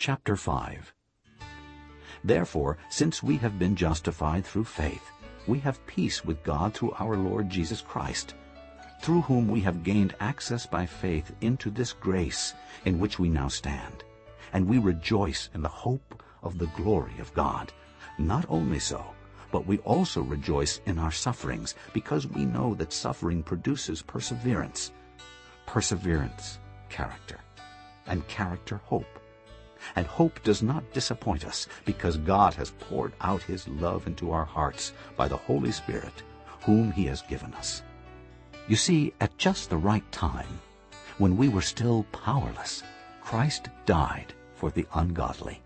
Chapter 5 Therefore, since we have been justified through faith, we have peace with God through our Lord Jesus Christ, through whom we have gained access by faith into this grace in which we now stand. And we rejoice in the hope of the glory of God. Not only so, but we also rejoice in our sufferings, because we know that suffering produces perseverance. Perseverance, character, and character, hope. And hope does not disappoint us, because God has poured out his love into our hearts by the Holy Spirit, whom he has given us. You see, at just the right time, when we were still powerless, Christ died for the ungodly.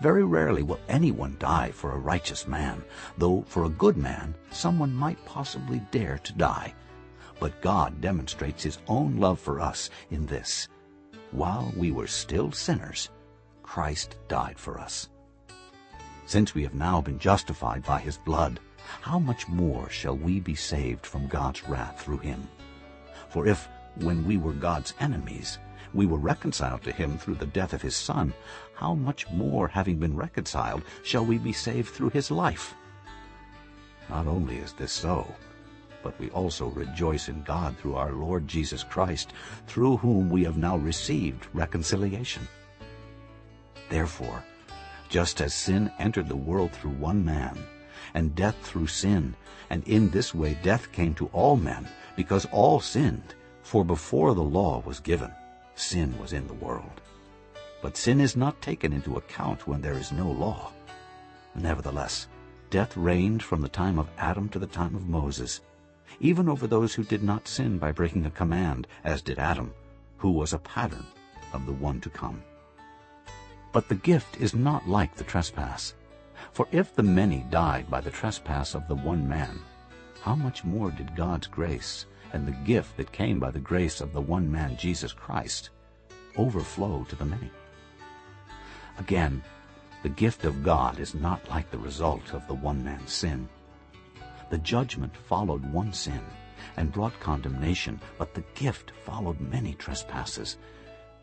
Very rarely will anyone die for a righteous man, though for a good man someone might possibly dare to die. But God demonstrates his own love for us in this. While we were still sinners, Christ died for us. Since we have now been justified by his blood, how much more shall we be saved from God's wrath through him? For if, when we were God's enemies, we were reconciled to him through the death of his Son, how much more, having been reconciled, shall we be saved through his life? Not only is this so, but we also rejoice in God through our Lord Jesus Christ, through whom we have now received reconciliation. Therefore, just as sin entered the world through one man, and death through sin, and in this way death came to all men, because all sinned, for before the law was given, sin was in the world. But sin is not taken into account when there is no law. Nevertheless, death reigned from the time of Adam to the time of Moses, even over those who did not sin by breaking a command, as did Adam, who was a pattern of the one to come. But the gift is not like the trespass. For if the many died by the trespass of the one man, how much more did God's grace and the gift that came by the grace of the one man, Jesus Christ, overflow to the many. Again, the gift of God is not like the result of the one man's sin. The judgment followed one sin and brought condemnation, but the gift followed many trespasses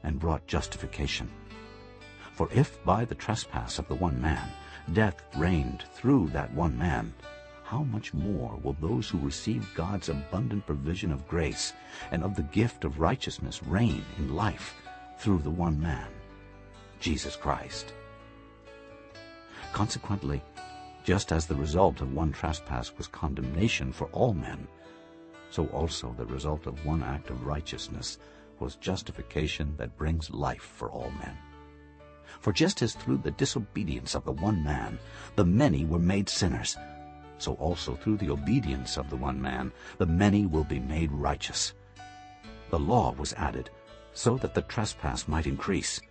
and brought justification. For if by the trespass of the one man death reigned through that one man, how much more will those who receive God's abundant provision of grace and of the gift of righteousness reign in life through the one man, Jesus Christ? Consequently, just as the result of one trespass was condemnation for all men, so also the result of one act of righteousness was justification that brings life for all men. For just as through the disobedience of the one man the many were made sinners, so also through the obedience of the one man the many will be made righteous. The law was added so that the trespass might increase.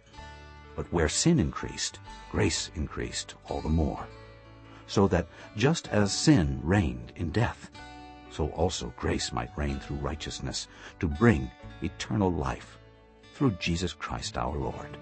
But where sin increased, grace increased all the more. So that just as sin reigned in death, so also grace might reign through righteousness to bring eternal life through Jesus Christ our Lord.